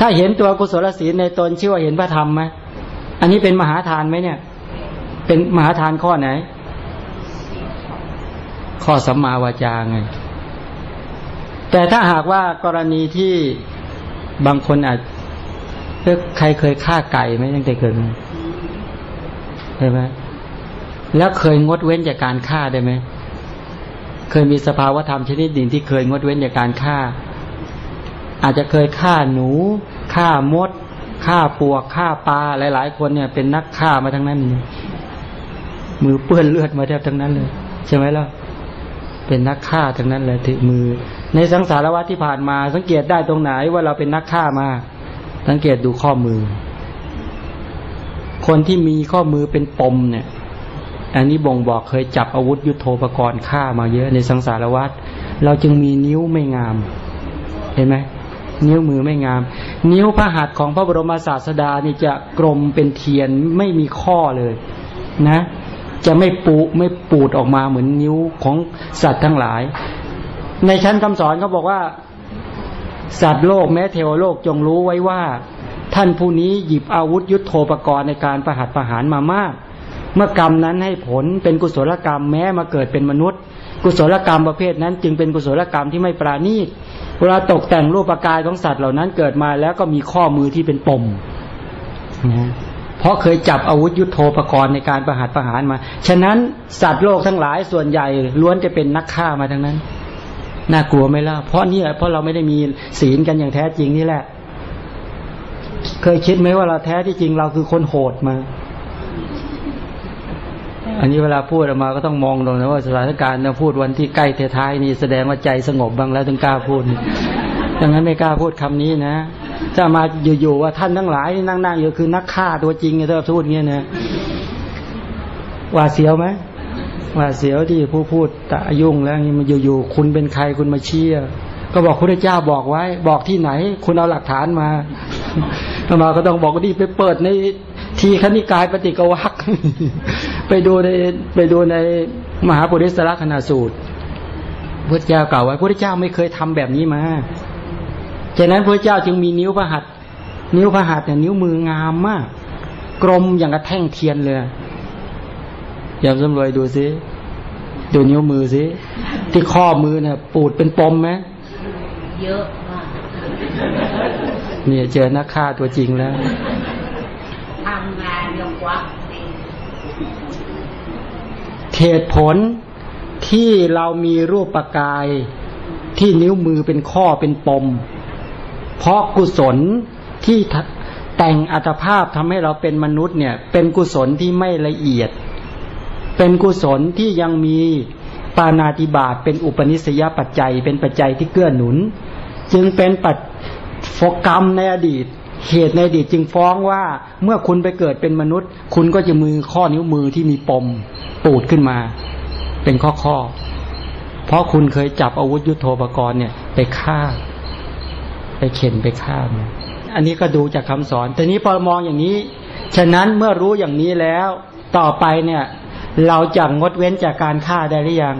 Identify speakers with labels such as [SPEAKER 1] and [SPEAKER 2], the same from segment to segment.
[SPEAKER 1] ถ้าเห็นตัวกุศลศีลในตนชื่อว่าเห็นพระธรรมไหมอันนี้เป็นมหาทานไหมเนี่ย เป็นมหาทานข้อไหน ข้อสัมมาวาจาไง แต่ถ้าหากว่ากรณีที่บางคนอาจใครเคยฆ่าไก่ไหมตั้งแต่เกิดใช่ไหมแล้วเคยงดเว้นจากการฆ่าได้ไหม เคยมีสภาวธรรมชนิดหนึ่งที่เคยงดเว้นจากการฆ่า อาจจะเคยฆ่าหนูฆ่ามดฆ่าปวกฆ่าปลาหลาย ๆ คนเนี่ย เป็นนักฆ่ามาทั้งนั้นมือเปื้อนเลือดมาแทบทั้งนั้นเลย ใช่ไหมล่ะเป็นนักฆ่าทั้งนั้นเลยถือมือ ในสังสารวัตที่ผ่านมา สังเกตได้ตรงไหนว่าเราเป็นนักฆ่ามา สังเกตดูข้อมือ คนที่มีข้อมือเป็นปมเนี่ย อันนี้บ่งบอกเคยจับอาวุธยุโทโธปกรณ์ฆ่ามาเยอะในสังสารวัตเราจึงมีนิ้วไม่งาม เห็นไหม นิ้วมือไม่งาม นิ้วพระหัตถ์ของพระบรมศาสดานี่จะกลมเป็นเทียนไม่มีข้อเลยนะ จะไม่ปูไม่ปูดออกมาเหมือนนิ้วของสัตว์ทั้งหลาย ในชั้นคำสอนเขาบอกว่า สัตว์โลกแม้เทวโลกจงรู้ไว้ว่า ท่านผู้นี้หยิบอาวุธยุโทโธปกรณ์ในการประหัตประหารมามาก เมื่อกรรมนั้นให้ผลเป็นกุศลกรรมแม้มาเกิดเป็นมนุษย์ กุศลกรรมประเภทนั้น จึงเป็นกุศลกรรมที่ไม่ปราณีตเวลาตกแต่งรูปกายของสัตว์เหล่านั้นเกิดมาแล้วก็มีข้อมือที่เป็นปมนะเพราะเคยจับอาวุธยุโทโธปกรณ์ในการประหัตประหารมา ฉะนั้นสัตว์โลกทั้งหลายส่วนใหญ่ล้วนจะเป็นนักฆ่ามาทั้งนั้น น่ากลัวไหมล่ะ เพราะนี่แหละเพราะเราไม่ได้มีศีลกันอย่างแท้จริงนี่แหละ เคยคิดไหมว่าเราแท้ที่จริงเราคือคนโหดมา อันนี้เวลาพูดออกมาก็ต้องมองตรงนะว่าสถานการณ์เราพูดวันที่ใกล้ท้ายนี่แสดงว่าใจสงบบ้างแล้วถึงกล้าพูดดังนั้นไม่กล้าพูดคำนี้นะถ้ามาอยู่ๆว่าท่านทั้งหลายนั่งๆอยู่คือนักฆ่าตัวจริงเนี่ยถ้าพูดเงี้ยนะว่าเสียวไหมว่าเสียวที่ผู้พูดตะยุ่งแล้วนี่มันอยู่ๆคุณเป็นใครคุณมาเชี่ยก็บอกพระเจ้าบอกไว้ บอกที่ไหน คุณเอาหลักฐานมามาก็ต้องบอกว่าดีไปเปิดในทีคณิกายปฏิกวัก ไปดูในไปดูในมหาปุริสระขณาสูตรพระเจ้ากล่าวไว้พระเจ้าไม่เคยทำแบบนี้มาฉะนั้นพระเจ้าจึงมีนิ้วพระหัตนิ้วพระหัตเนี่ยนิ้วมืองามมาก กลมอย่างกระแท่งเทียนเลยอย่าสำรวยดูซิดูนิ้วมือซิที่ข้อมือเนี่ยปูดเป็นปมไหม
[SPEAKER 2] เยอะมาก
[SPEAKER 1] เนี่ยเจอนักฆ่าตัวจริงแล้ว
[SPEAKER 2] ทำงานยกวัก
[SPEAKER 1] เหตุผลที่เรามีรูปปกายที่นิ้วมือเป็นข้อเป็นปม เพราะกุศลที่แต่งอัตภาพทำให้เราเป็นมนุษย์เนี่ย เป็นกุศลที่ไม่ละเอียด เป็นกุศลที่ยังมีปานาติบาตเป็นอุปนิสัยปัจจัย เป็นปัจจัยที่เกื้อหนุน จึงเป็นปัจโฟกรรมในอดีต เหตุในอดีตจึงฟ้องว่าเมื่อคุณไปเกิดเป็นมนุษย์ คุณก็จะมือข้อนิ้วมือที่มีปมปูดขึ้นมา เป็นข้อข้อ เพราะคุณเคยจับอาวุธยุโทโธปกรณ์เนี่ย ไปฆ่า ไปเข็นไปฆ่าอันนี้ก็ดูจากคำสอนแต่นี้พอมองอย่างนี้ ฉะนั้นเมื่อรู้อย่างนี้แล้วต่อไปเนี่ย เราจะงดเว้นจากการฆ่าได้หรือยัง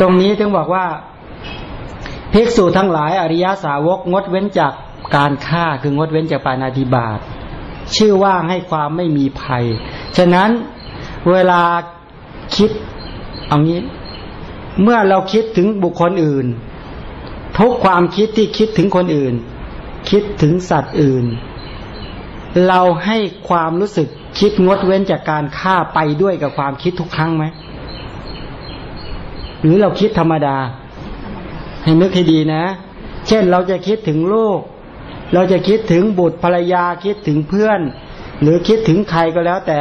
[SPEAKER 1] ตรงนี้ถึงบอกว่าภิกษุทั้งหลายอริยสาวกงดเว้นจาก การฆ่าคืองดเว้นจากปานาธิบาตชื่อว่าให้ความไม่มีภัย ฉะนั้นเวลาคิดเอางี้ เมื่อเราคิดถึงบุคคลอื่น ทุกความคิดที่คิดถึงคนอื่น คิดถึงสัตว์อื่น เราให้ความรู้สึกคิดงดเว้นจากการฆ่าไปด้วยกับความคิดทุกครั้งไหมหรือเราคิดธรรมดา ให้นึกให้ดีนะ เช่นเราจะคิดถึงลูก เราจะคิดถึงบุตรภรรยาคิดถึงเพื่อน หรือคิดถึงใครก็แล้วแต่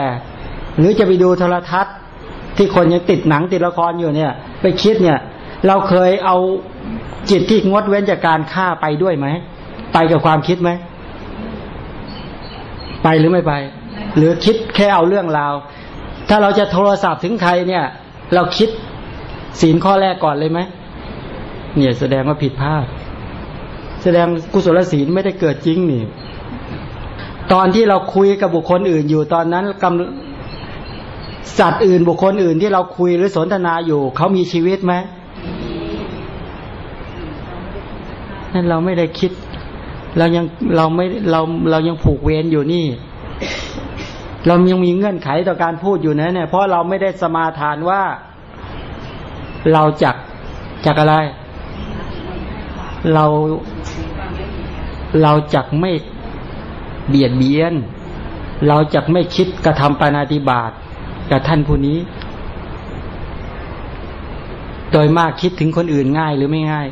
[SPEAKER 1] หรือจะไปดูโทรทัศน์ ที่คนยังติดหนังติดละครอยู่เนี่ย ไปคิดเนี่ย เราเคยเอาจิตที่งดเว้นจากการฆ่าไปด้วยไหมไปกับความคิดไหมไปหรือไม่ไป หรือคิดแค่เอาเรื่องราว ถ้าเราจะโทรศัพท์ถึงใครเนี่ย เราคิดศีลข้อแรกก่อนเลยไหมเนี่ยแสดงว่าผิดพลาด แสดงกุศลศีลไม่ได้เกิดจริงนี่ตอนที่เราคุยกับบุคคลอื่นอยู่ตอนนั้นกำสัตว์อื่นบุคคลอื่นที่เราคุยหรือสนทนาอยู่เขามีชีวิตไหมนั่นเราไม่ได้คิด เรายังเราไม่เราเรายังผูกเวรอยู่นี่ เรายังมีเงื่อนไขต่อการพูดอยู่นะเนี่ยเพราะเราไม่ได้สมาทานว่า เราจักจักอะไร เรา เราจักไม่เบียดเบียน เราจักไม่คิดกระทำปานาติบาตกับท่านผู้นี้ โดยมากคิดถึงคนอื่นง่ายหรือไม่ง่าย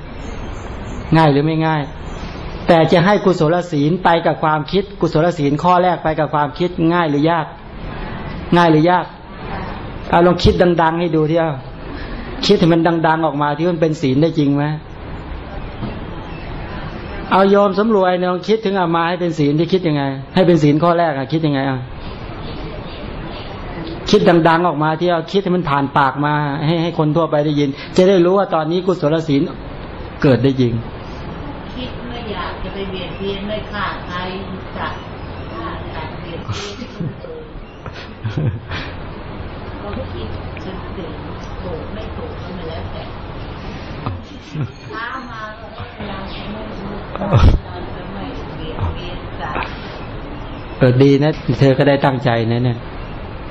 [SPEAKER 1] ง่ายหรือไม่ง่าย แต่จะให้กุศลศีลไปกับความคิด กุศลศีลข้อแรกไปกับความคิดง่ายหรือยาก ง่ายหรือยากเอาลองคิดดัง ๆ ให้ดูที่เอาคิดให้มันดัง ๆ ออกมาที่มันเป็นศีลได้จริงไหม เอาโยมสำรวยลองคิดถึงอามาให้เป็นศีลที่คิดยังไง ให้เป็นศีลข้อแรกอะคิดยังไงอะคิดดัง ๆ ออกมาที่เอาคิดให้มันผ่านปากมา ให้ให้คนทั่วไปได้ยิน จะได้รู้ว่าตอนนี้กุศลศีลเกิดได้จริง
[SPEAKER 2] คิดไม่อยากจะไปเบียดเบียนไม่ฆ่าใครจัดฆ่าจัดเบียดเบียนคนอื่นเราก็คิดถึงถึงถูกไม่ถูกก็ไม่แล้วแต่เช้ามาก็เราจะไม่รู้เราจะไม่ เบียดเบียนจัด
[SPEAKER 1] เออดีนะ เธอก็ได้ตั้งใจนะเนี่ย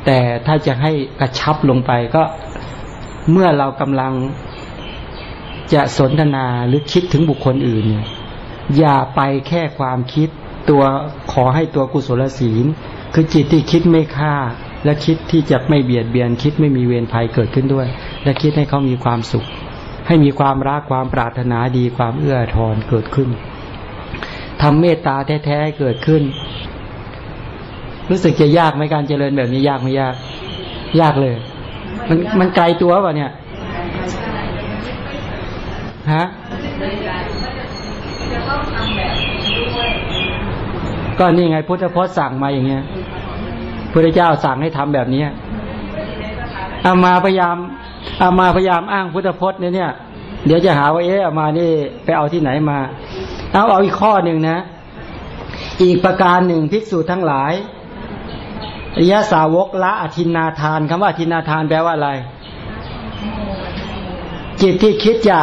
[SPEAKER 1] แต่ถ้าจะให้กระชับลงไปก็เมื่อเรากำลังจะสนทนาหรือคิดถึงบุคคลอื่นเนี่ยอย่าไปแค่ความคิดตัวขอให้ตัวกุศลศีล คือจิตที่คิดไม่ฆ่า และคิดที่จะไม่เบียดเบียน คิดไม่มีเวรภัยเกิดขึ้นด้วย และคิดให้เขามีความสุข ให้มีความรักความปรารถนาดีความเอื้อทอนเกิดขึ้น ทำเมตตาแท้ๆให้เกิดขึ้น รู้สึกจะยากไหมการเจริญแบบนี้ยากไม่ยาก ยากเลย มันมันไกลตัวป่ะเนี่ยฮะก็นี่ไงพุทธพจน์สั่งมาอย่างเงี้ยพระเจ้าสั่งให้ทำแบบนี้อามาพยายามอามาพยายามอ้างพุทธพจน์เนี่ยเนี่ยเดี๋ยวจะหาว่าเอ๊ะอามานี่ไปเอาที่ไหนมา เอาเอาอีกข้อหนึ่งนะ อีกประการหนึ่งภิกษุทั้งหลายอริยสาวกละอธินนาทานคำว่าอธินนาทานแปลว่าอะไร จิตที่คิดจะ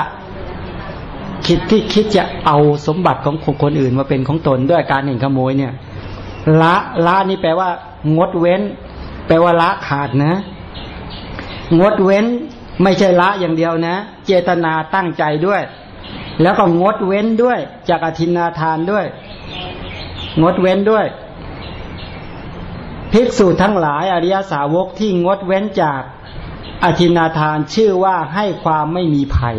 [SPEAKER 1] คิดที่คิดจะเอาสมบัติของคนอื่นมาเป็นของตนด้วยการเห็นขโมยเนี่ย ละละนี่แปลว่า งดเว้น แปลว่าละขาดนะ งดเว้นไม่ใช่ละอย่างเดียวนะ เจตนาตั้งใจด้วย แล้วก็งดเว้นด้วยจากอธินาทานด้วย งดเว้นด้วย ภิกษุทั้งหลายอริยสาวกที่งดเว้นจากอธินาทานชื่อว่าให้ความไม่มีภัย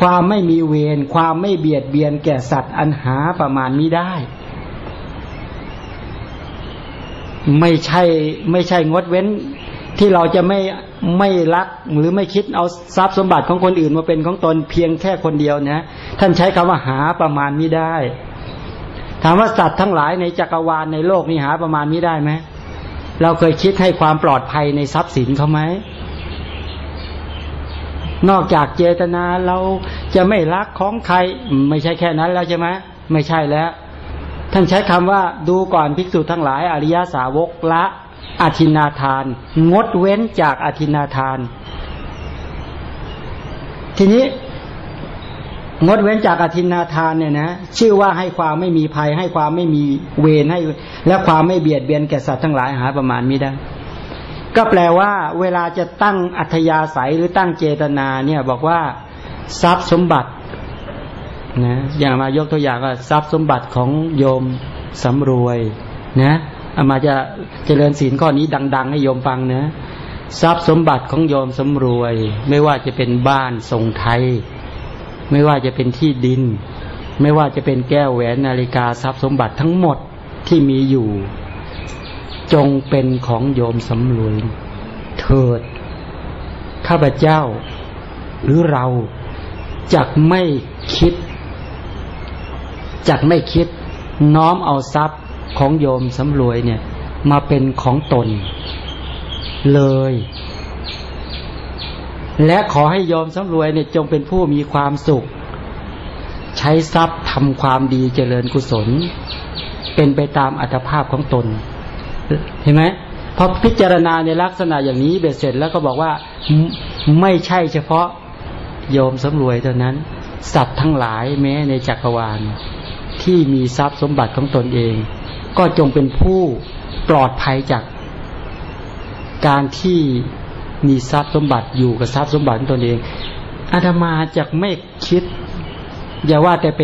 [SPEAKER 1] ความไม่มีเวรความไม่เบียดเบียนแก่สัตว์อันหาประมาณนี้ได้ ไม่ใช่ไม่ใช่งดเว้น ที่เราจะไม่ไม่รักหรือไม่คิดเอาทรัพย์สมบัติของคนอื่นมาเป็นของตนเพียงแค่คนเดียวนะท่านใช้คำว่าหาประมาณนี้ได้ ถามว่าสัตว์ทั้งหลายในจักรวาลในโลกนี้หาประมาณนี้ได้ไหมเราเคยคิดให้ความปลอดภัยในทรัพย์สินเขาไหมนอกจากเจตนาเราจะไม่รักของใครไม่ใช่แค่นั้นแล้วใช่ไหมไม่ใช่แล้ว ท่านใช้คำว่าดูก่อนภิกษุทั้งหลายอริยสาวกละ อธินาทาน งดเว้นจากอธินาทาน ทีนี้ งดเว้นจากอธินาทานเนี่ยนะชื่อว่าให้ความไม่มีภัย ให้ความไม่มีเวรให้ และความไม่เบียดเบียนแก่สัตว์ทั้งหลายหาประมาณไม่ได้ก็แปลว่าเวลาจะตั้งอัธยาศัยหรือตั้งเจตนาเนี่ยบอกว่าทรัพย์สมบัตินะอย่างมายกตัวอย่างว่าทรัพย์สมบัติของโยมสำรวยนะ อามาจะเจริญศีลข้อนี้ดัง ๆ ให้โยมฟังนะทรัพย์สมบัติของโยมสำรวย ไม่ว่าจะเป็นบ้านทรงไทย ไม่ว่าจะเป็นที่ดิน ไม่ว่าจะเป็นแก้วแหวนนาฬิกาทรัพย์สมบัติทั้งหมดที่มีอยู่ จงเป็นของโยมสำรวย เถิด ข้าพเจ้า หรือเราจักไม่คิดจักไม่คิดน้อมเอาทรัพย์ ของโยมสำรวยเนี่ยมาเป็นของตนเลย และขอให้โยมสำรวยเนี่ยจงเป็นผู้มีความสุข ใช้ทรัพย์ทำความดีเจริญกุศล เป็นไปตามอัตภาพของตน เห็นไหมพอพิจารณาในลักษณะอย่างนี้เบ็ดเสร็จแล้วก็บอกว่าไม่ใช่เฉพาะโยมสำรวยเท่านั้น สัตว์ทั้งหลายแม้ในจักรวาลที่มีทรัพย์สมบัติของตนเอง ก็จงเป็นผู้ปลอดภัยจากการที่มีทรัพย์สมบัติอยู่กับทรัพย์สมบัติของตนเองอาตมาจะไม่คิด อย่าว่าแต่ไป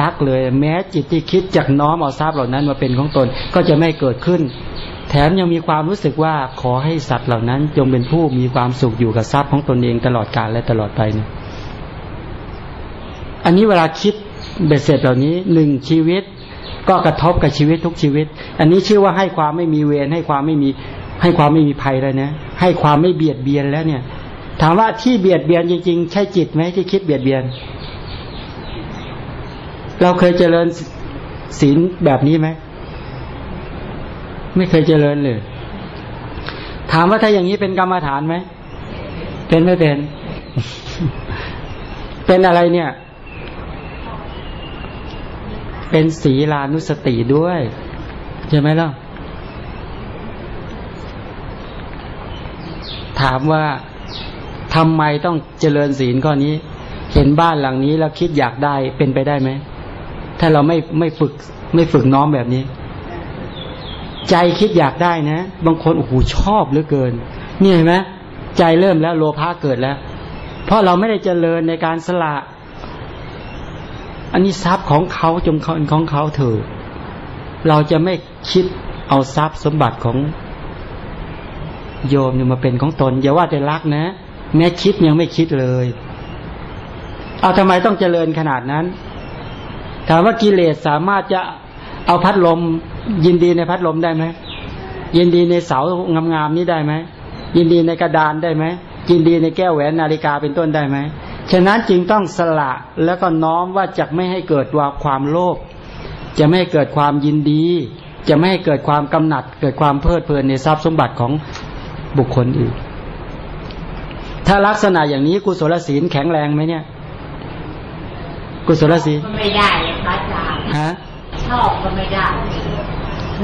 [SPEAKER 1] รักเลย แม้จิตที่คิดจากน้อมเอาทรัพย์เหล่านั้นมาเป็นของตนก็จะไม่เกิดขึ้น แถมยังมีความรู้สึกว่าขอให้สัตว์เหล่านั้น จงเป็นผู้มีความสุขอยู่กับทรัพย์ของตนเองตลอดกาลและตลอดไปเนี่ยอันนี้เวลาคิดเบ็ดเสร็จเหล่านี้หนึ่งชีวิต ก็กระทบกับชีวิตทุกชีวิต อันนี้ชื่อว่าให้ความไม่มีเวรให้ความไม่มีให้ความไม่มีภัยแล้วนะให้ความไม่เบียดเบียนแล้วเนี่ย ถามว่าที่เบียดเบียนจริง ๆ ใช่จิตไหมที่คิดเบียดเบียน เราเคยเจริญศีลแบบนี้ไหมไม่เคยเจริญเลย ถามว่าถ้าอย่างนี้เป็นกรรมฐานไหมเป็นไม่เป็น เป็นอะไรเนี่ย เป็นศีลานุสติด้วยใช่ไหมล่ะถามว่าทำไมต้องเจริญศีลข้อนี้ เห็นบ้านหลังนี้แล้วคิดอยากได้เป็นไปได้ไหม ถ้าเราไม่ไม่ฝึกไม่ฝึกน้อมแบบนี้ ใจคิดอยากได้นะ บางคนโอ้โหชอบเหลือเกิน นี่เห็นไหมใจเริ่มแล้วโลภะเกิดแล้ว เพราะเราไม่ได้เจริญในการสละ อันนี้ทรัพย์ของเขาจงของเขาเถอะเราจะไม่คิดเอาทรัพย์สมบัติของโยมเนี่ยมาเป็นของตนอย่าว่าแต่รักนะ แม้คิดยังไม่คิดเลย เอาทำไมต้องเจริญขนาดนั้น ถามว่ากิเลสสามารถจะเอาพัดลม ยินดีในพัดลมได้ไหมยินดีในเสางามๆนี้ได้ไหมยินดีในกระดานได้ไหมยินดีในแก้วแหวนนาฬิกาเป็นต้นได้ไหม ฉะนั้นจึงต้องสละแล้วก็น้อมว่าจะไม่ให้เกิดว่าความโลภจะไม่ให้เกิดความยินดี จะไม่ให้เกิดความกำหนัด เกิดความเพลิดเพลินในทรัพย์สมบัติของบุคคลอื่นถ้าลักษณะอย่างนี้กุศลศีลแข็งแรงไหมเนี่ย กุศลศีล
[SPEAKER 2] ก็ไม่ได้เลยพระอาจารย์
[SPEAKER 1] ฮะ
[SPEAKER 2] ชอบก็ไม่ได้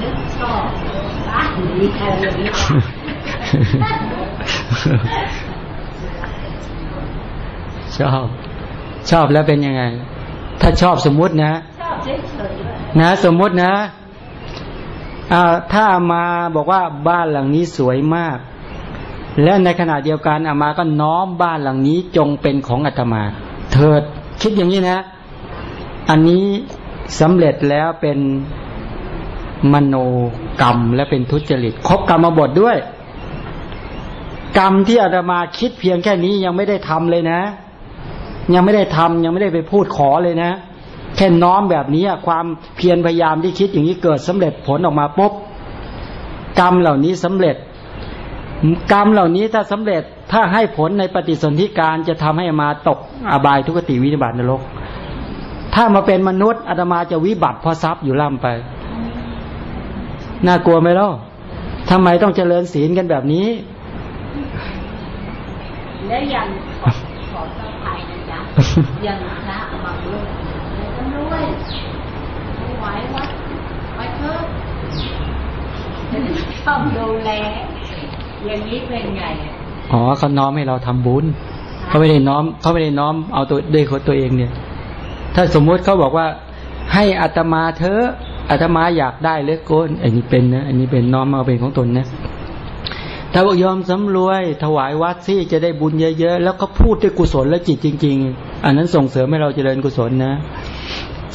[SPEAKER 2] นึกชอบบ้านนี้ใครเลยนี้
[SPEAKER 1] ชอบ ชอบแล้วเป็นยังไง ถ้าชอบสมมุตินะ
[SPEAKER 2] ชอบเฉยๆ
[SPEAKER 1] นะสมมุตินะอ่าถ้ามาบอกว่าบ้านหลังนี้สวยมาก และในขณะเดียวกันอามาก็น้อมบ้านหลังนี้จงเป็นของอาตมา เถิดคิดอย่างนี้นะ อันนี้สำเร็จแล้วเป็นมโนกรรมและเป็นทุจริตครบกรรมบทด้วย กรรมที่อาตมาคิดเพียงแค่นี้ยังไม่ได้ทำเลยนะ ยังไม่ได้ทำยังไม่ได้ไปพูดขอเลยนะแค่น้อมแบบนี้ความเพียรพยายามที่คิดอย่างนี้เกิดสำเร็จผลออกมาปุ๊บกรรมเหล่านี้สำเร็จ กรรมเหล่านี้ถ้าสำเร็จถ้าให้ผลในปฏิสนธิการจะทำให้มาตกอบายทุกติวินิบาตนรก ถ้ามาเป็นมนุษย์อาตมาจะวิบัติเพราะทรัพย์อยู่ล่ำไป น่ากลัวไหมล่ะทำไมต้องเจริญศีลกันแบบนี้
[SPEAKER 2] แล้วยัง นะจ๊ะยังพระบางรูปตำรวจไม่ไหววัดไปเถอะต้องดูแลอย่างนี้เป็นไงอะ
[SPEAKER 1] อ๋อเขาน้อมให้เราทำบุญเขาไม่ได้น้อมเขาไม่ได้น้อมเอาตัวด้วยคนตัวเองเนี่ย ถ้าสมมุติเขาบอกว่า ให้อัตมาเธอะอัตมาอยากได้เหลือเกินอันนี้เป็นนะอันนี้เป็นน้อมมาเป็นของตนนะ ถ้าบอกยอมสำรวย ถวายวัดที่จะได้บุญเยอะๆ แล้วก็พูดด้วยกุศลและจิตจริง ๆ อันนั้นส่งเสริมให้เราเจริญกุศลนะ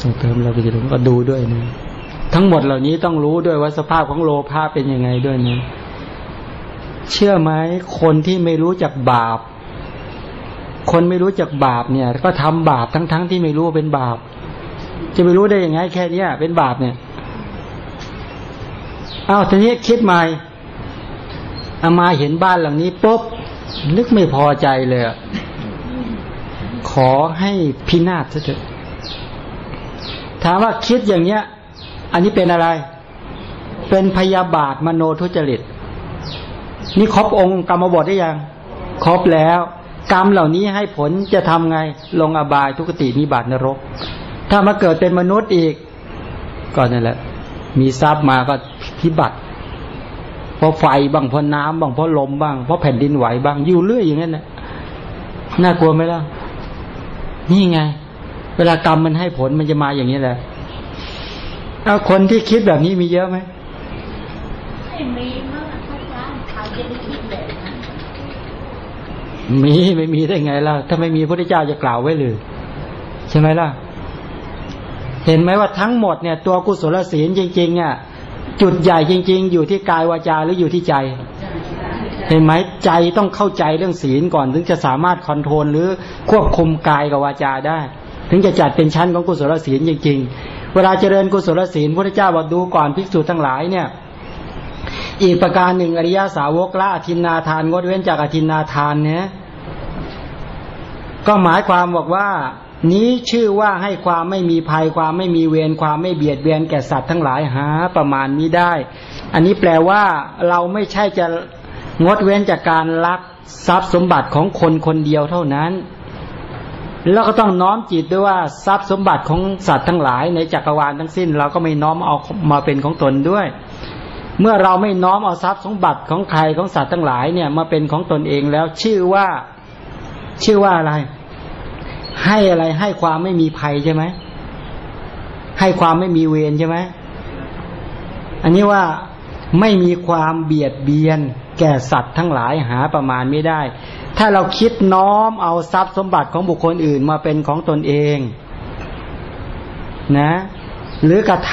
[SPEAKER 1] ส่งเสริมเราไปเจริญก็ดูด้วยนะ ทั้งหมดเหล่านี้ต้องรู้ด้วยว่าสภาพของโลภะเป็นยังไงด้วยนะ เชื่อไหมคนที่ไม่รู้จักบาป คนไม่รู้จักบาปเนี่ย ก็ทำบาปทั้งๆทที่ไม่รู้ว่าเป็นบาป จะไปรู้ได้ยังไง แค่เนี้ยเป็นบาปเนี่ยอ้าวทีนี้คิดใหม่ อามาเห็นบ้านหลังนี้ปุ๊บนึกไม่พอใจเลยขอให้พินาศเถอะถามว่าคิดอย่างเนี้ย อันนี้เป็นอะไร เป็นพยาบาทมโนทุจริต นี่ครบองค์กรรมบทได้ยัง ครบแล้ว กรรมเหล่านี้ให้ผลจะทำไง ลงอบายทุกตินิบาตนรก ถ้ามาเกิดเป็นมนุษย์อีก ก็นั่นแหละ มีทรัพย์มาก็พิบัติ เพราะไฟบ้างเพราะน้ำบ้างเพราะลมบ้างเพราะแผ่นดินไหวบ้างอยู่เรื่อยอย่างนั้นนะน่ากลัวไหมล่ะนี่ไง เวลากรรมมันให้ผลมันจะมาอย่างนี้แหละเอาคนที่คิดแบบนี้มีเยอะไหม
[SPEAKER 2] ไม่มีมากพระอาจารย์เขาจะได้คิดแบบนั้น
[SPEAKER 1] มีไม่มีได้ไงล่ะถ้าไม่มีพระเจ้าจะกล่าวไว้หรือใช่ไหมล่ะ เห็นไหมว่าทั้งหมดเนี่ย ตัวกุศลศีลจริงๆเนี่ย จุดใหญ่จริง ๆ อยู่ที่กายวาจาหรืออยู่ที่ใจเห็นไหมใจต้องเข้าใจเรื่องศีลก่อน ถึงจะสามารถคอนโทรลหรือควบคุมกายกับวาจาได้ ถึงจะจัดเป็นชั้นของกุศลศีลจริง ๆ เวลาเจริญกุศลศีลพระเจ้าบอกดูก่อนภิกษุทั้งหลายเนี่ยอีกประการหนึ่งอริยาสาวกละอธินนาทานงดเว้นจากอธินนาทานเนี่ยก็หมายความบอกว่า นี้ชื่อว่าให้ความไม่มีภัยความไม่มีเวรความไม่เบียดเบียนแก่สัตว์ทั้งหลายหาประมาณนี้ได้ อันนี้แปลว่าเราไม่ใช่จะงดเว้นจากการลักทรัพย์สมบัติของคนคนเดียวเท่านั้น แล้วก็ต้องน้อมจิตด้วยว่าทรัพย์สมบัติของสัตว์ทั้งหลายในจักรวาลทั้งสิ้น เราก็ไม่น้อมเอามาเป็นของตนด้วย เมื่อเราไม่น้อมเอาทรัพย์สมบัติของใครของสัตว์ทั้งหลายเนี่ยมาเป็นของตนเองแล้วชื่อว่าชื่อว่าอะไร ให้อะไรให้ความไม่มีภัยใช่ไหมให้ความไม่มีเวรใช่ไหมอันนี้ว่าไม่มีความเบียดเบียน แก่สัตว์ทั้งหลายหาประมาณไม่ได้ ถ้าเราคิดน้อมเอาทรัพย์สมบัติของบุคคลอื่นมาเป็นของตนเอง นะ หรือกระท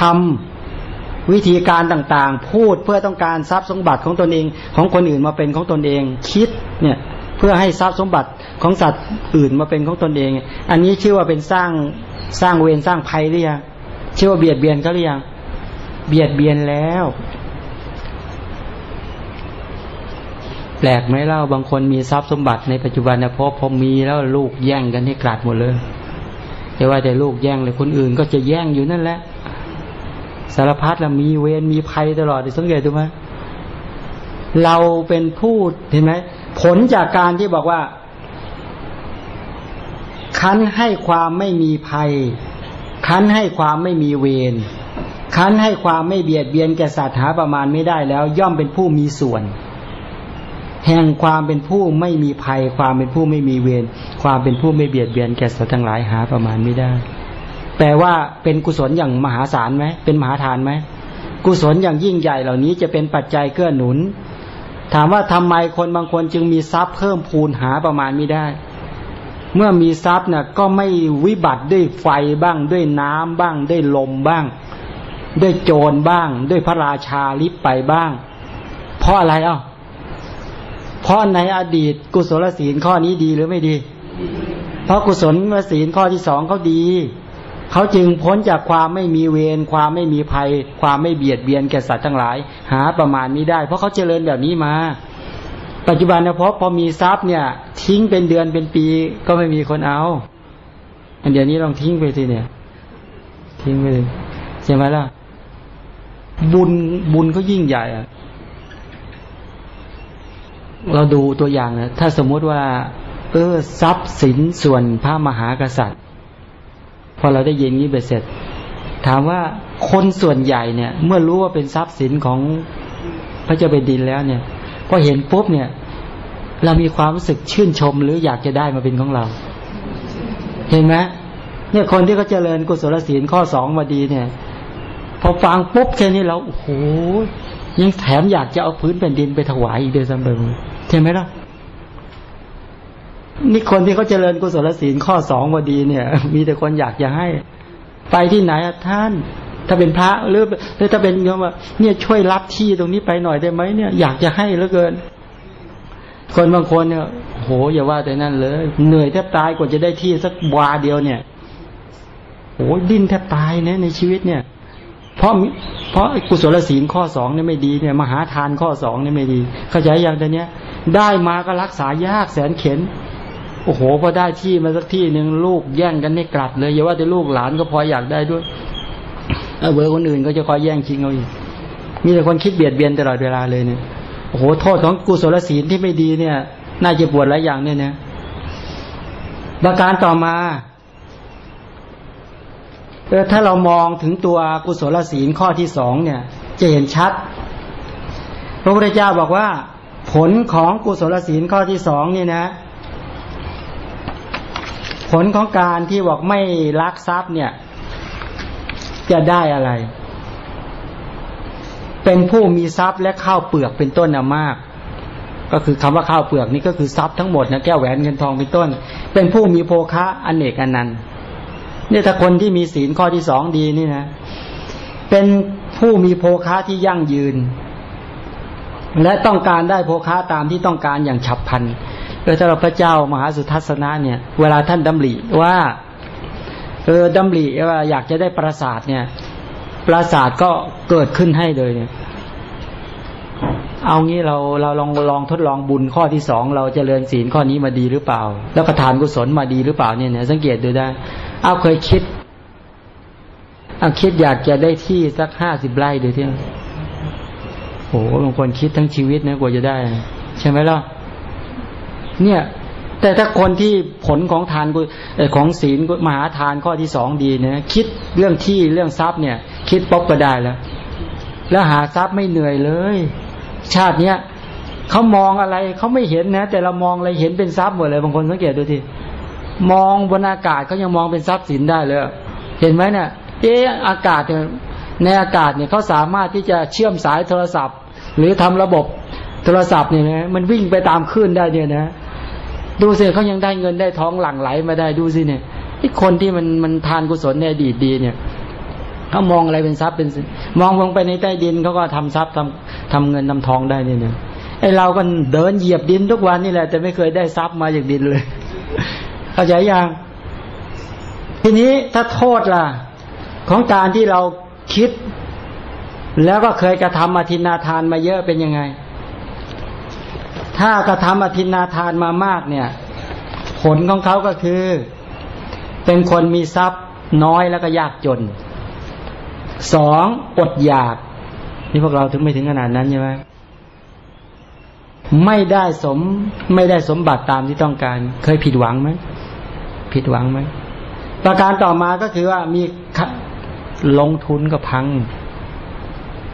[SPEAKER 1] ำวิธีการต่างๆ พูดเพื่อต้องการทรัพย์สมบัติของตนเอง ของคนอื่นมาเป็นของตนเอง คิดเนี่ย เพื่อให้ทรัพย์สมบัติของสัตว์อื่นมาเป็นของตนเอง อันนี้ชื่อว่าเป็นสร้างสร้างเวรสร้างภัยหรือยังชื่อว่าเบียดเบียนเขาหรือยังเบียดเบียนแล้ว แปลกไหมเล่าบางคนมีทรัพย์สมบัติในปัจจุบันนะพอพอมีแล้วลูกแย่งกันให้กลาดหมดเลยแต่ว่าแต่ลูกแย่งเลยคนอื่น ก็จะแย่งอยู่นั่นแหละสารพัดละมีเวรมีภัยตลอดสังเกตดูไหมเราเป็นผู้เห็นไหม ผลจากการที่บอกว่า คันให้ความไม่มีภัย คันให้ความไม่มีเวรคันให้ความไม่เบียดเบียนแก่สัตว์หาประมาณไม่ได้แล้ว ย่อมเป็นผู้มีส่วน แห่งความเป็นผู้ไม่มีภัย ความเป็นผู้ไม่มีเวรความเป็นผู้ไม่เบียดเบียนแก่สัตว์ทั้งหลายหาประมาณไม่ได้แปลว่าเป็นกุศลอย่างมหาศาลไหมเป็นมหาทานไหมกุศลอย่างยิ่งใหญ่เหล่านี้จะเป็นปัจจัยเกื้อหนุน ถามว่าทำไมคนบางคนจึงมีทรัพย์เพิ่มพูนหาประมาณไม่ได้ เมื่อมีทรัพย์น่ะก็ไม่วิบัติด้วยไฟบ้างด้วยน้ำบ้างด้วยลมบ้าง ด้วยโจรบ้าง ด้วยพระราชาลิบไปบ้าง เพราะอะไรอ้าเพราะในอดีตกุศลศีลข้อนี้ดีหรือไม่ดี เพราะกุศลศีลข้อที่สองเขาดี เขาจึงพ้นจากความไม่มีเวรความไม่มีภัย ความไม่เบียดเบียนแก่สัตว์ทั้งหลาย หาประมาณนี้ได้ เพราะเขาเจริญแบบนี้มา ปัจจุบันนะพอพอมีทรัพย์เนี่ย ทิ้งเป็นเดือนเป็นปีก็ไม่มีคนเอาอันเดี๋ยวนี้ลองทิ้งไปสิเนี่ย ทิ้งไปเลยใช่ไหมล่ะบุญบุญก็ยิ่งใหญ่อะเราดูตัวอย่างนะถ้าสมมุติว่า เออทรัพย์สินส่วนพระมหากษัตริย์ พอเราได้ยินนี้เบ็ดเสร็จ ถามว่าคนส่วนใหญ่เนี่ย เมื่อรู้ว่าเป็นทรัพย์สินของพระเจ้าแผ่นดินแล้วเนี่ยพอเห็นปุ๊บเนี่ย เรามีความรู้สึกชื่นชมหรืออยากจะได้มาเป็นของเรา เห็นไหมเนี่ยคนที่เขาเจริญกุศลศีลข้อสองมาดีเนี่ย พอฟังปุ๊บแค่นี้เราโอ้โหยังแถมอยากจะเอาพื้นแผ่นดินไปถวายอีกเดือนซ้ำไปใช่ไหมล่ะ นี่คนที่เขาเจริญกุศลศีลข้อสองพอดีเนี่ย มีแต่คนอยากจะให้ ไปที่ไหนท่าน ถ้าเป็นพระหรือหรือถ้าเป็นโยมว่าเนี่ยช่วยรับที่ตรงนี้ไปหน่อยได้ไหมเนี่ยอยากจะให้เหลือเกิน คนบางคนเนี่ยโหอย่าว่าแต่นั่นเลย เหนื่อยแทบตายกว่าจะได้ที่สักวาเดียวเนี่ยโหดิ้นแทบตายเนี่ยในชีวิตเนี่ย เพราะเพราะกุศลศีลข้อสองเนี่ยไม่ดีเนี่ยมหาทานข้อสองเนี่ยไม่ดี เข้าใจอย่างแต่เนี้ได้มาก็รักษายากแสนเข็น โอ้โหพอได้ที่มาสักที่หนึ่งลูกแย่งกันไม่กลัดเลยอย่าว่าแต่ลูกหลานก็พออยากได้ด้วยเอเบอร์คนอื่นก็จะคอยแย่งชิงเอาอีกมีแต่คนคิดเบียดเบียนตลอดเวลาเลยเนี่ยโอ้โหโทษของกุศลศีลที่ไม่ดีเนี่ย น่าจะปวดหลายอย่างเนี่ยนะประการต่อมาเออถ้าเรามองถึงตัวกุศลศีลข้อที่สองเนี่ย จะเห็นชัด พระพุทธเจ้าบอกว่า ผลของกุศลศีลข้อที่สองนี่นะ ผลของการที่บอกไม่ลักทรัพย์เนี่ย จะได้อะไร เป็นผู้มีทรัพย์และข้าวเปลือกเป็นต้นนะมาก ก็คือคำว่าข้าวเปลือกนี่ก็คือทรัพย์ทั้งหมดนะแก้วแหวนเงินทองเป็นต้น เป็นผู้มีโภคะอเนกอนันต์เนี่ยถ้าคนที่มีศีลข้อที่สองดีนี่นะ เป็นผู้มีโภคะที่ยั่งยืน และต้องการได้โภคะตามที่ต้องการอย่างฉับพลัน โดยสำหรับพระเจ้ามหาสุทัศนะเนี่ย เวลาท่านดำริว่า เออดำริว่าอยากจะได้ปราสาทเนี่ย ปราสาทก็เกิดขึ้นให้เลยเนี่ย เอางี้เราเราลองลองทดลองบุญข้อที่สองเราจเจริญศีลข้อนี้มาดีหรือเปล่า แล้วก็ทานกุศลมาดีหรือเปล่าเนี่ยเนี่ยสังเกตดูได้ เอาเคยคิดเอาคิดอยากจะได้ที่สักห้าสิบไร่ดูที่โอ้โหบางคนคิดทั้งชีวิตนะกว่าจะได้ ใช่ไหมล่ะ เนี่ย แต่ถ้าคนที่ผลของทานของศีลมหาทานข้อที่สองดีเนี่ยคิดเรื่องที่เรื่องทรัพย์เนี่ย คิดป๊บก็ได้แล้ว แล้วหาทรัพย์ไม่เหนื่อยเลย ชาติเนี้ยเขามองอะไรเขาไม่เห็นนะ แต่เรามองอะไรเห็นเป็นทรัพย์หมดเลยบางคนสังเกตดูทีมองบนอากาศเขายังมองเป็นทรัพย์สินได้เลย เห็นไหมเนี่ยเอออากาศเนี่ยในอากาศเนี่ยเขาสามารถที่จะเชื่อมสายโทรศัพท์ หรือทำระบบโทรศัพท์เนี่ยนะมันวิ่งไปตามคลื่นได้เนี่ยนะ ดูสิเขายังได้เงินได้ท้องหลั่งไหลมาได้ดูสิเนี่ยที่คนที่มันมันทานกุศลในอดีตดีเนี่ยเขามองอะไรเป็นทรัพย์เป็นมองลงไปในใต้ดินเขาก็ทำทรัพย์ทำทำเงินทาทองได้เนี่ยไอเราก็เดินเหยียบดินทุกวันนี่แหละ แต่ไม่เคยได้ทรัพย์มาจากดินเลยเข้าใจยังทีนี้ถ้าโทษล่ะ ของการที่เราคิด แล้วก็เคยกระทำอธินาทานมาเยอะเป็นยังไง ถ้ากระทำอธินาทานมามากเนี่ย ผลของเขาก็คือ เป็นคนมีทรัพย์น้อยแล้วก็ยากจนสองอดอยาก นี่พวกเราถึงไม่ถึงขนาดนั้นใช่ไหมไม่ได้สมไม่ได้สมบัติตามที่ต้องการ เคยผิดหวังไหมผิดหวังไหมประการต่อมาก็คือว่ามีลงทุนก็พัง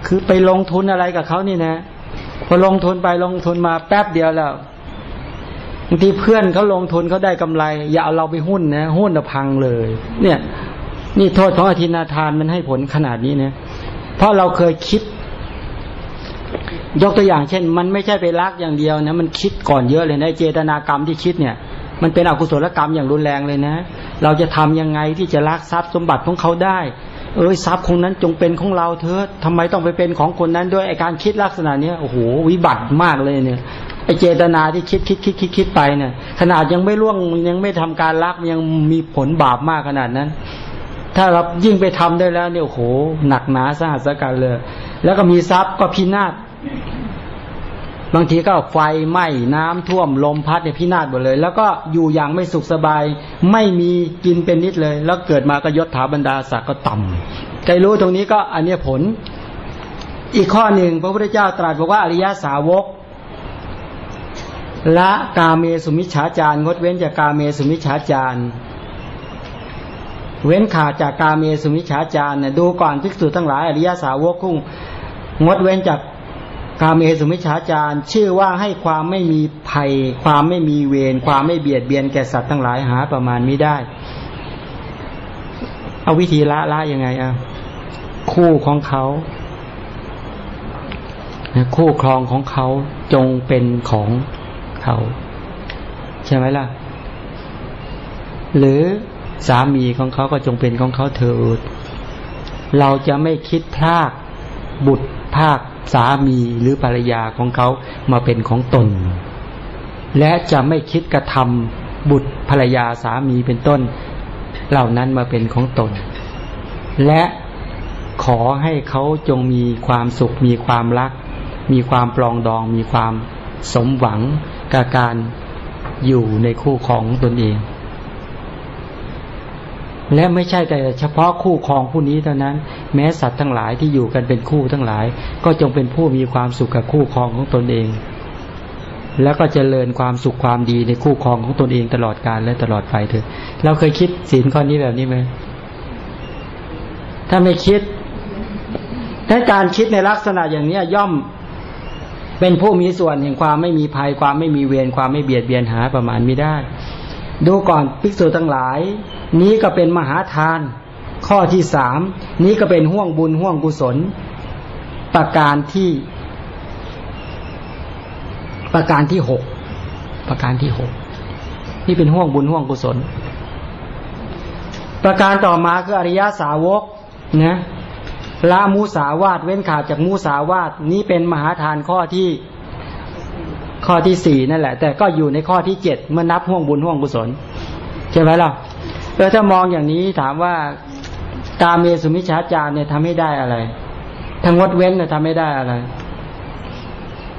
[SPEAKER 1] คือไปลงทุนอะไรกับเขานี่นะ พอลงทุนไปลงทุนมาแป๊บเดียวแล้วบางทีเพื่อนเขาลงทุนเขาได้กำไร อย่าเอาเราไปหุ้นนะหุ้นจะพังเลย เนี่ย นี่โทษของอธินาทานมันให้ผลขนาดนี้เนะเพราะเราเคยคิด ยกตัวอย่างเช่น มันไม่ใช่ไปรักอย่างเดียวนะมันคิดก่อนเยอะเลยนะเจตนากรรมที่คิดเนี่ย มันเป็นอกุศลกรรมอย่างรุนแรงเลยนะ เราจะทำยังไงที่จะรักทรัพย์สมบัติของเขาได้ เอ้ยทรัพย์ของนั้นจงเป็นของเราเถอะทำไมต้องไปเป็นของคนนั้นด้วยไอการคิดลักษณะเนี้ยโอ้โหวิบัติมากเลยเนี่ยไอเจตนาที่คิดคิดคิดคิดคิดไปเนี่ยขนาดยังไม่ล่วงยังไม่ทำการลักยังมีผลบาปมากขนาดนั้น ถ้าเรายิ่งไปทำได้แล้วเนี่ยโอ้โหหนักหนาสหัสกันเลย แล้วก็มีทรัพย์ก็พินาศ บางทีก็ไฟไหม้น้ำท่วมลมพัดเนี่ยพินาศหมดเลย แล้วก็อยู่อย่างไม่สุขสบาย ไม่มีกินเป็นนิดเลย แล้วเกิดมาก็ยศถาบรรดาศักดิ์ก็ต่ำใครรู้ตรงนี้ก็อันนี้ผล อีกข้อหนึ่งพระพุทธเจ้าตรัสบอกว่าอริยสาวกละกาเมสุมิชฌาจารงดเว้นจากกาเมสุมิชฌาจารเว้นขาดจากกาเมสุมิชฌาจารเนี่ยดูก่อนภิกษุทั้งหลายอริยสาวกคุ้งงดเว้นจาก กามเมสุมิชฌาจารชื่อว่าให้ความไม่มีภัย ความไม่มีเวรความไม่เบียดเบียนแก่สัตว์ทั้งหลายหาประมาณไม่ได้ เอาวิธีละละยังไงอะคู่ของเขาคู่ครองของเขาจงเป็นของเขา ใช่ไหมล่ะ หรือสามีของเขาก็จงเป็นของเขาเถิดเราจะไม่คิดพลากบุตร ภาคสามีหรือภรรยาของเขามาเป็นของตน และจะไม่คิดกระทำบุตรภรรยาสามีเป็นต้น เหล่านั้นมาเป็นของตน และขอให้เขาจงมีความสุข มีความรัก มีความปลองดอง มีความสมหวังกับการอยู่ในคู่ของตนเอง และไม่ใช่แต่เฉพาะคู่ครองผู้นี้เท่านั้น แม้สัตว์ทั้งหลายที่อยู่กันเป็นคู่ทั้งหลาย ก็จงเป็นผู้มีความสุขกับคู่ครองของตนเอง แล้วก็จเจริญความสุขความดีในคู่ครองของตนเองตลอดกาลและตลอดไปเถอะเราเคยคิดศีลข้อนี้แบบนี้ไหมถ้าไม่คิดถ้าการคิดในลักษณะอย่างนี้ย่อมเป็นผู้มีส่วนแห่งความไม่มีภัยความไม่มีเวรความไม่เบียดเบียนหาประมาณไม่ได้ ดูก่อนภิกษุทั้งหลาย นี้ก็เป็นมหาทาน ข้อที่สามนี้ก็เป็นห่วงบุญห่วงกุศล ประการที่ ประการที่หกประการที่หกนี่เป็นห่วงบุญห่วงกุศล ประการต่อมาคืออริยสาวกนะละมูสาวาตเว้นขาดจากมูสาวาตนี้เป็นมหาทานข้อที่ ข้อที่สี่นั่นแหละ แต่ก็อยู่ในข้อที่เจ็ดเมื่อนับห่วงบุญห่วงกุศลใช่ไหมล่ะเออถ้ามองอย่างนี้ถามว่าตามเมสุมิชฌาจารเนี่ยทำให้ได้อะไรทั้งงดเว้นเนี่ยทำไม่ได้อะไร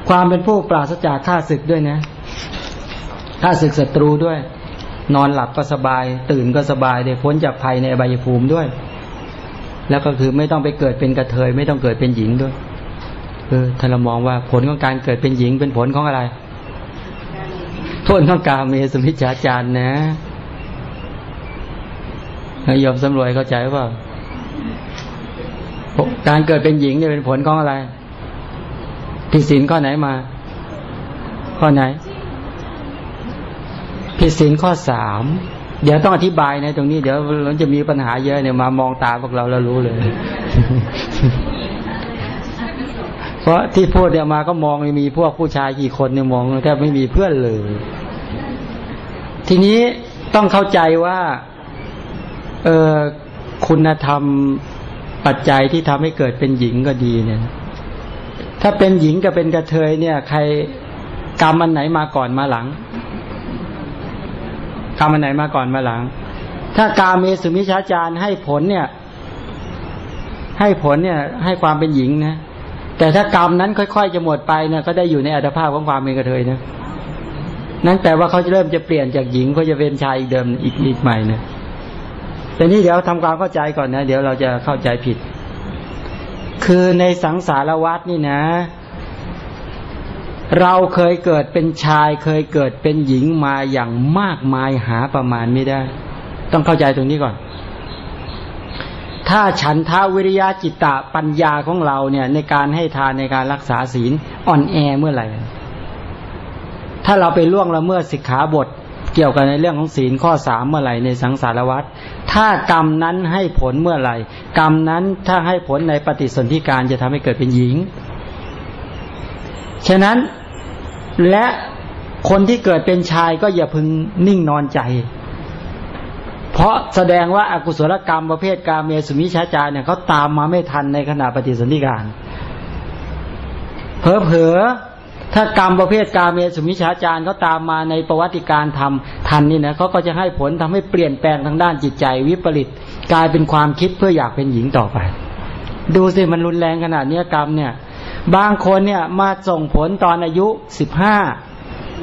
[SPEAKER 1] ความเป็นผู้ปราศจากข้าศึกด้วยนะข้าศึกศัตรูด้วย นอนหลับก็สบาย ตื่นก็สบายได้พ้นจากภัยในอบายภูมิด้วย แล้วก็คือไม่ต้องไปเกิดเป็นกระเทย ไม่ต้องเกิดเป็นหญิงด้วย เออถ้าเรามองว่าผลของการเกิดเป็นหญิงเป็นผลของอะไรโทษของกาเมสมิจฉาจารนะยอมสำรวยเข้าใจว่าการเกิดเป็นหญิงเนี่ยเป็นผลของอะไรผิดศีลข้อไหนมา ข้อไหนผิดศีลข้อสามเดี๋ยวต้องอธิบายนะตรงนี้เดี๋ยวมันจะมีปัญหาเยอะเนี่ยมามองตาพวกเราแล้วรู้เลย เพราะที่พูดเนี่ยมาก็มองมีพวกผู้ชายกี่คนเนี่ยมองแทบไม่มีเพื่อนเลย ทีนี้ต้องเข้าใจว่าเออคุณธรรมปัจจัยที่ทำให้เกิดเป็นหญิงก็ดีเนี่ย ถ้าเป็นหญิงกับเป็นกระเทยเนี่ย ใครกรรมอันไหนมาก่อนมาหลังกรรมอันไหนมาก่อนมาหลัง ถ้ากาเมสุมิชาจารให้ผลเนี่ย ให้ผลเนี่ย ให้ความเป็นหญิงนะ แต่ถ้ากรรมนั้นค่อย ๆ จะหมดไปนี่ยก็ได้อยู่ในอัตภาพของความเป็นกระเทยนะนั่นแต่ว่าเขาจะเริ่มจะเปลี่ยนจากหญิงเขาจะเป็นชายอีกเดิมอีกอีกใหม่นะแต่นี่เดี๋ยวทำความเข้าใจก่อนนะ เดี๋ยวเราจะเข้าใจผิด คือในสังสารวัฏนี่นะ เราเคยเกิดเป็นชาย เคยเกิดเป็นหญิงมาอย่างมากมายหาประมาณไม่ได้ ต้องเข้าใจตรงนี้ก่อน ถ้าฉันทาวิริยะจิตตะปัญญาของเราเนี่ย ในการให้ทานในการรักษาศีลอ่อนแอเมื่อไหร่ ถ้าเราไปล่วงละเมิดสิกขาบทเกี่ยวกับในเรื่องของศีลข้อสามเมื่อไหร่ในสังสารวัฏถ้ากรรมนั้นให้ผลเมื่อไหร่ กรรมนั้นถ้าให้ผลในปฏิสนธิการจะทำให้เกิดเป็นหญิง ฉะนั้นและคนที่เกิดเป็นชายก็อย่าพึงนิ่งนอนใจ เพราะแสดงว่าอากุศลกรรมประเภทกาเมสุมิชาจารเนี่ยเขาตามมาไม่ทันในขณะปฏิสนธิการเผลอถ้ากรรมประเภทกาเมสุมิชาจารเขาตามมาในประวัติการทำทันนี่นะเขาก็จะให้ผลทำให้เปลี่ยนแปลงทางด้านจิตใจ วิปริตกลายเป็นความคิดเพื่ออยากเป็นหญิงต่อไป ดูสิมันรุนแรงขนาดนี้กรรมเนี่ย บางคนเนี่ยมาส่งผลตอนอายุสิบห้า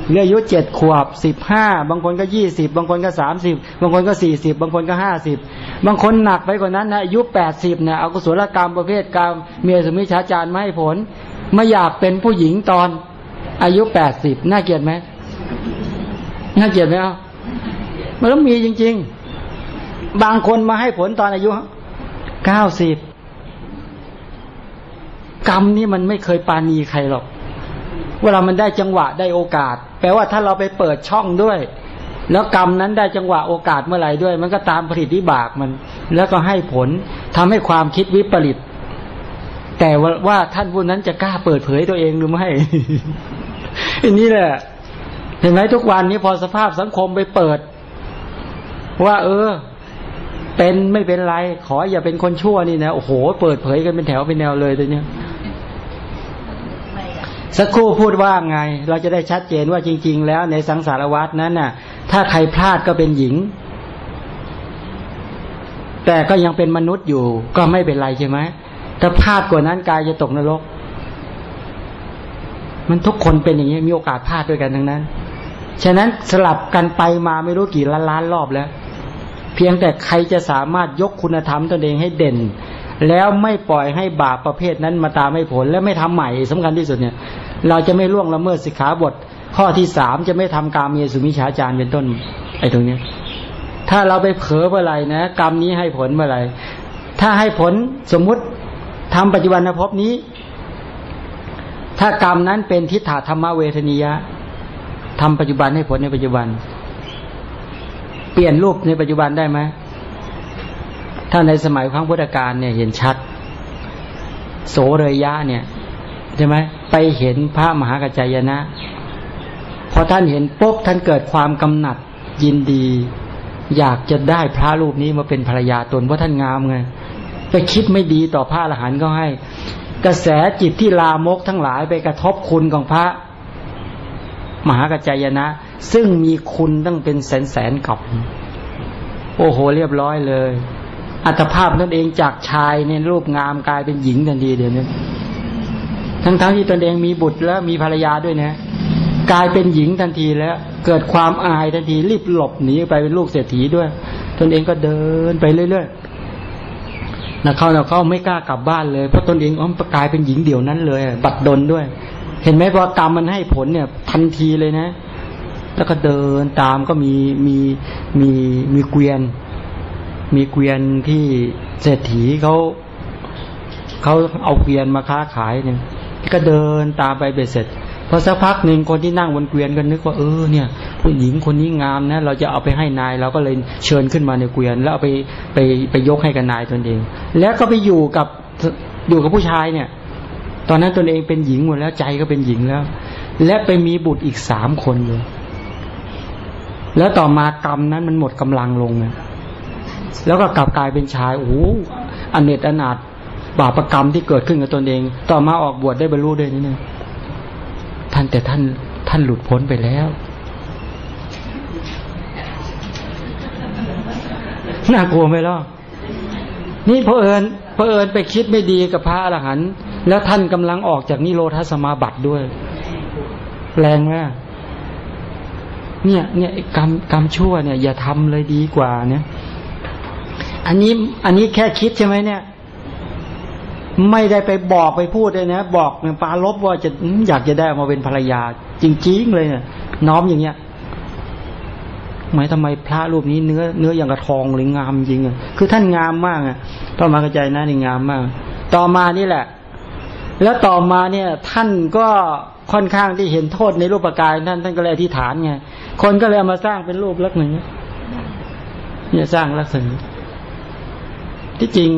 [SPEAKER 1] เรืออายุเจ็ดขวบสิบห้าบางคนก็ยี่สิบบางคนก็สามสิบบางคนก็สี่สิบบางคนก็ห้าสิบบางคนหนักไปกว่านั้นนะอายุแปดสิบเนี่ยเอากุศลกรรมประเภทกรรมเมียสมิชาจารไม่ให้ผลไม่อยากเป็นผู้หญิงตอน อายุแปดสิบน่าเกลียดไหมน่าเกลียดไหมเอามันต้องมีจริง ๆ บางคนมาให้ผลตอนอายุเก้าสิบกรรมนี่มันไม่เคยปาณีใครหรอกเวลามันได้จังหวะได้โอกาส แปลว่าถ้าเราไปเปิดช่องด้วย แล้วกรรมนั้นได้จังหวะโอกาสเมื่อไหร่ด้วย มันก็ตามผลิตวิบากมัน แล้วก็ให้ผลทำให้ความคิดวิปริต แต่ว่าว่าท่านผู้นั้นจะกล้าเปิดเผยตัวเองหรือไม่อันนี้แหละเห็นไหมทุกวันนี้พอสภาพสังคมไปเปิด ว่า เออ เป็นไม่เป็นไร ขออย่าเป็นคนชั่วนี่นะโอ้โห เปิดเผยกันเป็นแถวเป็นแนวเลยตัวเนี้ย สักครู่พูดว่าไง เราจะได้ชัดเจนว่าจริง ๆ แล้วในสังสารวัตนั้นน่ะ ถ้าใครพลาดก็เป็นหญิง แต่ก็ยังเป็นมนุษย์อยู่ ก็ไม่เป็นไรใช่ไหมถ้าพลาดกว่านั้นกายจะตกนรก มันทุกคนเป็นอย่างนี้มีโอกาสพลาดด้วยกันทั้งนั้น ฉะนั้นสลับกันไปมาไม่รู้กี่ล้านล้านรอบแล้ว เพียงแต่ใครจะสามารถยกคุณธรรมตนเองให้เด่น แล้วไม่ปล่อยให้บาปประเภทนั้นมาตามไม่ผล และไม่ทำใหม่สำคัญที่สุดเนี่ย เราจะไม่ล่วงละเมิดสิกขาบท ข้อที่สามจะไม่ทำกาเมียสุมิชาจารเป็นต้น ไอ้ตรงนี้ถ้าเราไปเผลอเมื่อไหร่นะกรรมนี้ให้ผลเมื่อไหร่ถ้าให้ผลสมมุติทำปัจจุบันภพนี้ ถ้ากรรมนั้นเป็นทิฏฐธรรมเวทนียะทำปัจจุบันให้ผลในปัจจุบัน เปลี่ยนรูปในปัจจุบันได้ไหม ถ้าในสมัยครั้งพุทธกาลเนี่ยเห็นชัด โสเรยะเนี่ยใช่ไหมไปเห็นพระมหากัจจายนะพอท่านเห็นปุ๊บท่านเกิดความกำหนัดยินดี อยากจะได้พระรูปนี้มาเป็นภรรยาตนเพราะท่านงามไงไปคิดไม่ดีต่อพระอรหันต์ก็ให้ กระแสจิตที่ลามกทั้งหลายไปกระทบคุณของพระ มหากัจจายนะ ซึ่งมีคุณตั้งเป็นแสนแสนกับ โอ้โหเรียบร้อยเลย อัตภาพนั่นเองจากชายในรูปงามกลายเป็นหญิงทันทีเดี๋ยวนี้ทั้งๆทที่ตนเองมีบุตรแล้วมีภรรยาด้วยนะ กลายเป็นหญิงทันทีแล้ว เกิดความอายทันทีรีบหลบหนีไปเป็นลูกเศรษฐีด้วย ตนเองก็เดินไปเรื่อยๆนะเขาเนาเขาไม่กล้ากลับบ้านเลยเพราะตนเองอ๋อมกลายเป็นหญิงเดี่ยวนั้นเลย บัดดลด้วย เห็นไหมพอกรรมมันให้ผลเนี่ย ทันทีเลยนะ แล้วก็เดินตามก็มีมีมีมีเกวียน มีเกวียนที่เศรษฐีเขาเขาเอาเกวียนมาค้าขายเนี่ยก็เดินตามไปเบ็ดเสร็จพอสักพักหนึ่งคนที่นั่งบนเกวียนก็นึกว่าเออเนี่ย ผู้หญิงคนนี้งามนะ เราจะเอาไปให้นายเราก็เลยเชิญขึ้นมาในเกวียน แล้วเอาไปไปไปยกให้กับนายตนเอง แล้วก็ไปอยู่กับอยู่กับผู้ชายเนี่ย ตอนนั้นตนเองเป็นหญิงหมดแล้วใจก็เป็นหญิงแล้ว และไปมีบุตรอีกสามคนเลยแล้วต่อมากรรมนั้นมันหมดกำลังลงเนะ แล้วก็กลับกลายเป็นชายโอ้โหอเนตอนาถบาปรกรรมที่เกิดขึ้นกับตนเอง ต่อมาออกบวชได้บรรลุด้วยนี่นี่ท่านแต่ท่านท่านหลุดพ้นไปแล้วน่ากลัวไหมล่ะนี่เพอเอิญเพอเอิญไปคิดไม่ดีกับพระอรหันต์แล้วท่านกำลังออกจากนิโรธสมาบัติด้วยแรงไหมเนี่ย เนี่ยกรรมกรรมชั่วเนี่ย อย่าทำเลยดีกว่าเนี่ย อันนี้อันนี้แค่คิดใช่ไหมเนี่ย ไม่ได้ไปบอกไปพูดเลยนะบอกเนี่ยปาลบว่าจะอยากจะได้มาเป็นภรรยา จริง ๆ เลยเนี่ยน้อมอย่างเงี้ยหมายทำไมพระรูปนี้เนื้อเนื้ออย่างกระทองเลยงามจริงอะคือท่านงามมากอะต่อมากระจายนะนี่งามมาก ต่อมานี่แหละ แล้วต่อมาเนี่ย ท่านก็ค่อนข้างที่เห็นโทษในรูปกายท่านท่านก็เลยอธิษฐานไงคนก็เลยเอามาสร้างเป็นรูปลักษณะนี้เนี่ยสร้างลักษณะ ที่จริง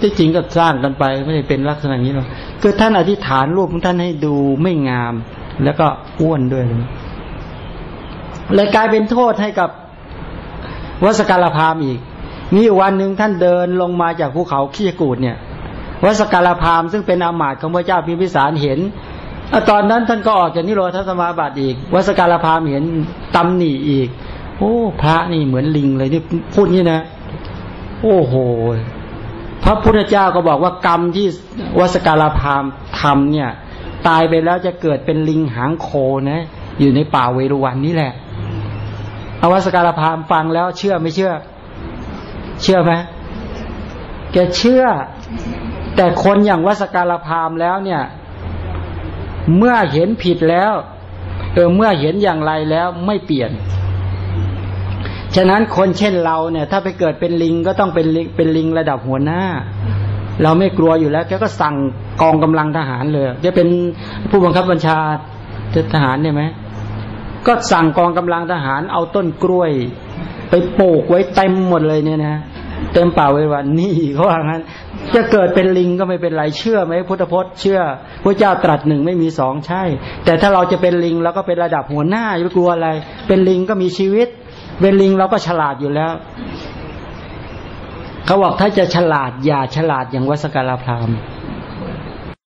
[SPEAKER 1] ที่จริงก็สร้างกันไปไม่ได้เป็นลักษณะนี้หรอกคือท่านอธิษฐานรูปของท่านให้ดูไม่งาม แล้วก็อ้วนด้วยเลยกลายเป็นโทษให้กับวสการพามอีก มีวันหนึ่งท่านเดินลงมาจากภูเขาขี้กูดเนี่ยวสการพามซึ่งเป็นอามาตย์ของพระเจ้าพิมพิสารเห็นตอนนั้นท่านก็ออกจากนิโรธสมาบัติอีก วสการพามเห็นตำหนีอีก โอ้ พระนี่เหมือนลิงเลยนี่พูดนี่นะ โอ้โห พระพุทธเจ้าก็บอกว่ากรรมที่วัสการพามทำเนี่ย ตายไปแล้วจะเกิดเป็นลิงหางโคนะ อยู่ในป่าเวรุวันนี่แหละอวัสการพามฟังแล้วเชื่อไม่เชื่อ เชื่อไหมแกเชื่อ แต่คนอย่างวัสการพามแล้วเนี่ย เมื่อเห็นผิดแล้วเออเมื่อเห็นอย่างไรแล้วไม่เปลี่ยน ฉะนั้นคนเช่นเราเนี่ย ถ้าไปเกิดเป็นลิงก็ต้องเป็นลิงเป็นลิงระดับหัวหน้า เราไม่กลัวอยู่แล้วแกก็สั่งกองกำลังทหารเลยจะเป็นผู้บังคับบัญชาทหารเนี่ยไหมก็สั่งกองกำลังทหารเอาต้นกล้วย ไปปลูกไว้เต็มหมดเลยเนี่ยนะเต็มป่าไว้วันนี่เขาว่างั้น จะเกิดเป็นลิงก็ไม่เป็นไรเชื่อไหมพุทธพจน์เชื่อพระเจ้าตรัสหนึ่งไม่มีสองใช่ แต่ถ้าเราจะเป็นลิงเราก็เป็นระดับหัวหน้าอย่ากลัวอะไร เป็นลิงก็มีชีวิต เป็นลิงเราก็ฉลาดอยู่แล้ว เขาบอกถ้าจะฉลาดอย่าฉลาดอย่างวัสการพรามณ์